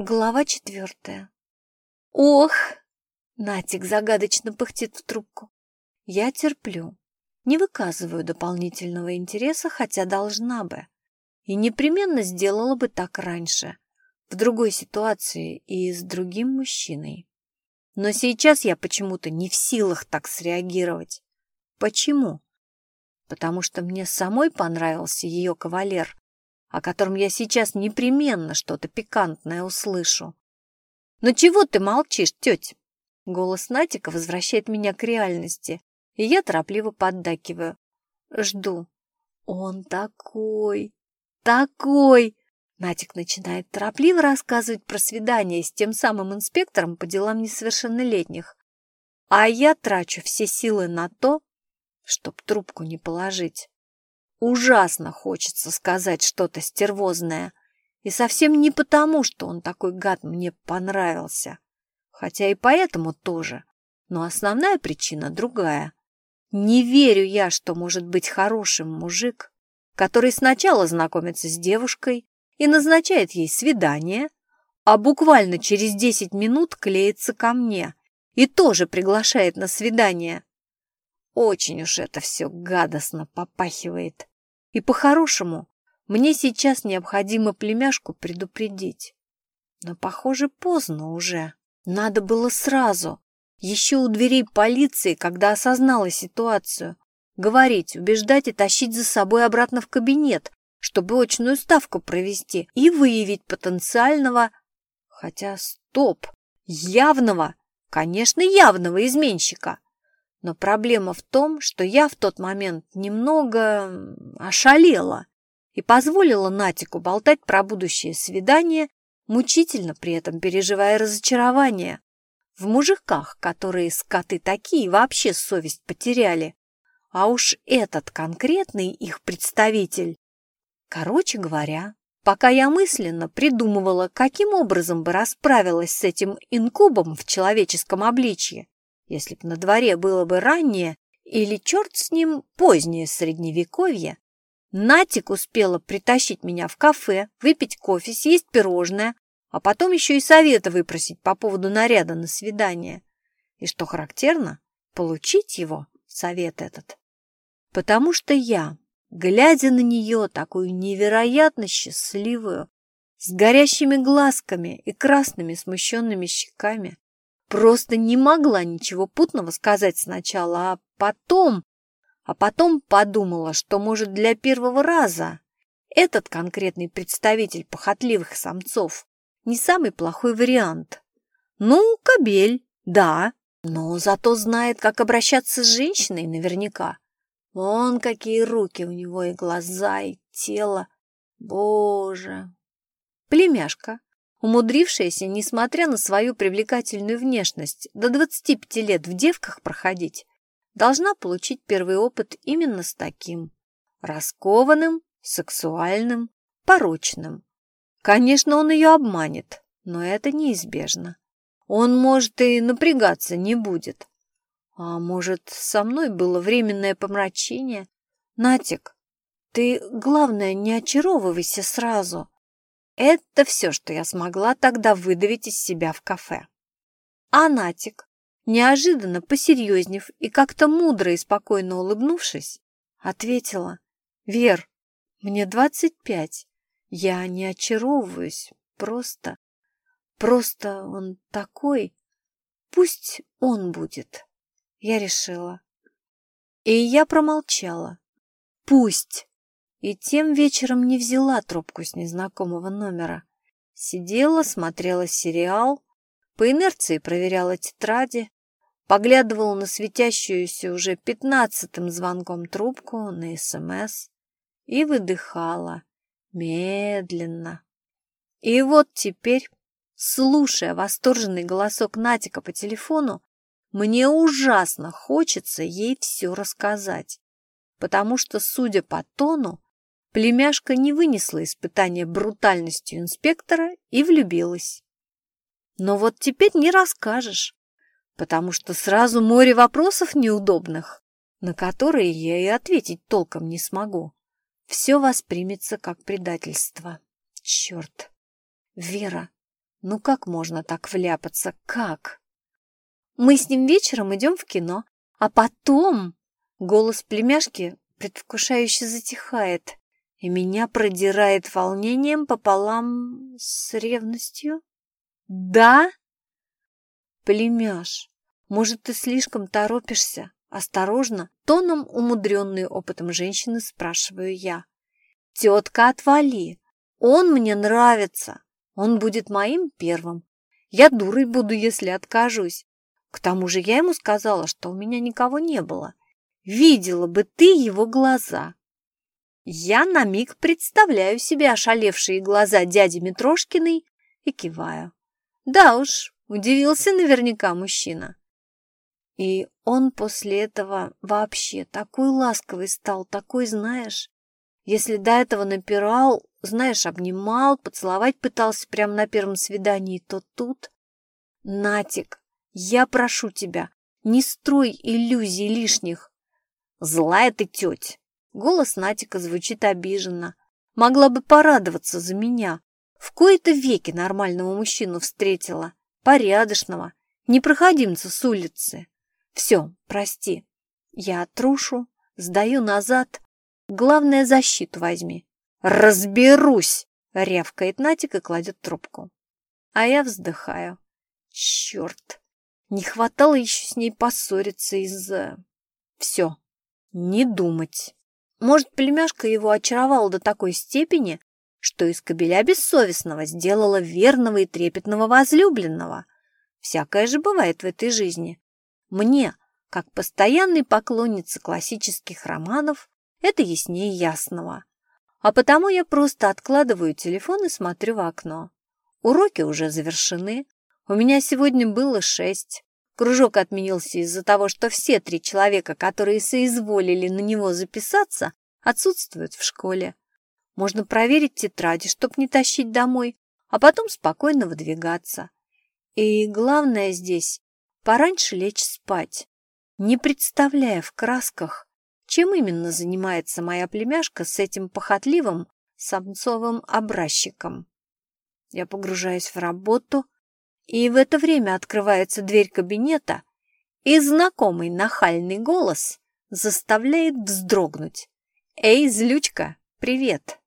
Глава четвертая. Ох! Натик загадочно пыхтит в трубку. Я терплю. Не выказываю дополнительного интереса, хотя должна бы. И непременно сделала бы так раньше, в другой ситуации и с другим мужчиной. Но сейчас я почему-то не в силах так среагировать. Почему? Потому что мне самой понравился ее кавалер, о котором я сейчас непременно что-то пикантное услышу. «Ну чего ты молчишь, тетя?» Голос Натика возвращает меня к реальности, и я торопливо поддакиваю. Жду. «Он такой, такой!» Натик начинает торопливо рассказывать про свидание с тем самым инспектором по делам несовершеннолетних. А я трачу все силы на то, чтоб трубку не положить. Ужасно хочется сказать что-то стервозное. И совсем не потому, что он такой гад мне понравился. Хотя и поэтому тоже. Но основная причина другая. Не верю я, что может быть хорошим мужик, который сначала знакомится с девушкой и назначает ей свидание, а буквально через десять минут клеится ко мне и тоже приглашает на свидание. Очень уж это все гадостно попахивает. И по-хорошему, мне сейчас необходимо племяшку предупредить. Но, похоже, поздно уже. Надо было сразу, еще у дверей полиции, когда осознала ситуацию. Говорить, убеждать и тащить за собой обратно в кабинет, чтобы очную ставку провести и выявить потенциального... Хотя, стоп, явного, конечно, явного изменщика. Но проблема в том, что я в тот момент немного ошалела и позволила Натику болтать про будущее свидание, мучительно при этом переживая разочарование. В мужиках, которые скоты такие, вообще совесть потеряли. А уж этот конкретный их представитель. Короче говоря, пока я мысленно придумывала, каким образом бы расправилась с этим инкубом в человеческом обличье, если б на дворе было бы раннее или, черт с ним, позднее средневековье, Натик успела притащить меня в кафе, выпить кофе, съесть пирожное, а потом еще и совета выпросить по поводу наряда на свидание. И что характерно, получить его, совет этот. Потому что я, глядя на нее, такую невероятно счастливую, с горящими глазками и красными смущенными щеками, Просто не могла ничего путного сказать сначала, а потом... А потом подумала, что, может, для первого раза этот конкретный представитель похотливых самцов не самый плохой вариант. Ну, кобель, да, но зато знает, как обращаться с женщиной наверняка. Вон какие руки у него и глаза, и тело. Боже! Племяшка, умудрившаяся, несмотря на свою привлекательную внешность, до 25 лет в девках проходить, должна получить первый опыт именно с таким. Раскованным, сексуальным, порочным. Конечно, он ее обманет, но это неизбежно. Он, может, и напрягаться не будет. А может, со мной было временное помрачение? Натик, ты, главное, не очаровывайся сразу. Это все, что я смогла тогда выдавить из себя в кафе. А Натик, неожиданно посерьезнев и как-то мудро и спокойно улыбнувшись, ответила, «Вер, мне двадцать пять. Я не очаровываюсь, просто... Просто он такой. Пусть он будет». Я решила. И я промолчала. «Пусть!» И тем вечером не взяла трубку с незнакомого номера. Сидела, смотрела сериал, по инерции проверяла тетради, поглядывала на светящуюся уже пятнадцатым звонком трубку на СМС и выдыхала медленно. И вот теперь, слушая восторженный голосок Натика по телефону, мне ужасно хочется ей все рассказать, потому что, судя по тону, Племяшка не вынесла испытания брутальностью инспектора и влюбилась. Но вот теперь не расскажешь, потому что сразу море вопросов неудобных, на которые я и ответить толком не смогу. Все воспримется как предательство. Черт! Вера, Ну как можно так вляпаться? Как? Мы с ним вечером идем в кино, а потом... Голос племяшки предвкушающе затихает, и меня продирает волнением пополам с ревностью. «Да?» «Племяш, может, ты слишком торопишься?» Осторожно, тоном умудренной опытом женщины, спрашиваю я. «Тетка, отвали! Он мне нравится! Он будет моим первым. Я дурой буду, если откажусь. К тому же я ему сказала, что у меня никого не было. Видела бы ты его глаза!» Я на миг представляю себе ошалевшие глаза дяди Митрошкиной и киваю. Да уж, удивился наверняка мужчина. И он после этого вообще такой ласковый стал, такой, знаешь, если до этого напирал, знаешь, обнимал, поцеловать пытался прямо на первом свидании, то тут... Натик, я прошу тебя, не строй иллюзий лишних. Злая ты тетя. Голос Натика звучит обиженно. Могла бы порадоваться за меня. В кои-то веки нормального мужчину встретила, порядочного, непроходимца с улицы. Все, прости. Я трушу, сдаю назад. Главное, защиту возьми. Разберусь, рявкает Натик и кладет трубку. А я вздыхаю. Черт, не хватало еще с ней поссориться из-за... Все, не думать. Может, племяшка его очаровала до такой степени, что из кобеля бессовестного сделала верного и трепетного возлюбленного. Всякое же бывает в этой жизни. Мне, как постоянной поклоннице классических романов, это яснее ясного. А потому я просто откладываю телефон и смотрю в окно. Уроки уже завершены. У меня сегодня было шесть. Кружок отменился из-за того, что все три человека, которые соизволили на него записаться, отсутствуют в школе. Можно проверить тетради, чтоб не тащить домой, а потом спокойно выдвигаться. И главное здесь пораньше лечь спать, не представляя в красках, чем именно занимается моя племяшка с этим похотливым самцовым образчиком. Я погружаюсь в работу, и в это время открывается дверь кабинета, и знакомый нахальный голос заставляет вздрогнуть. «Эй, злючка, привет!»